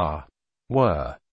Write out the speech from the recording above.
are, were,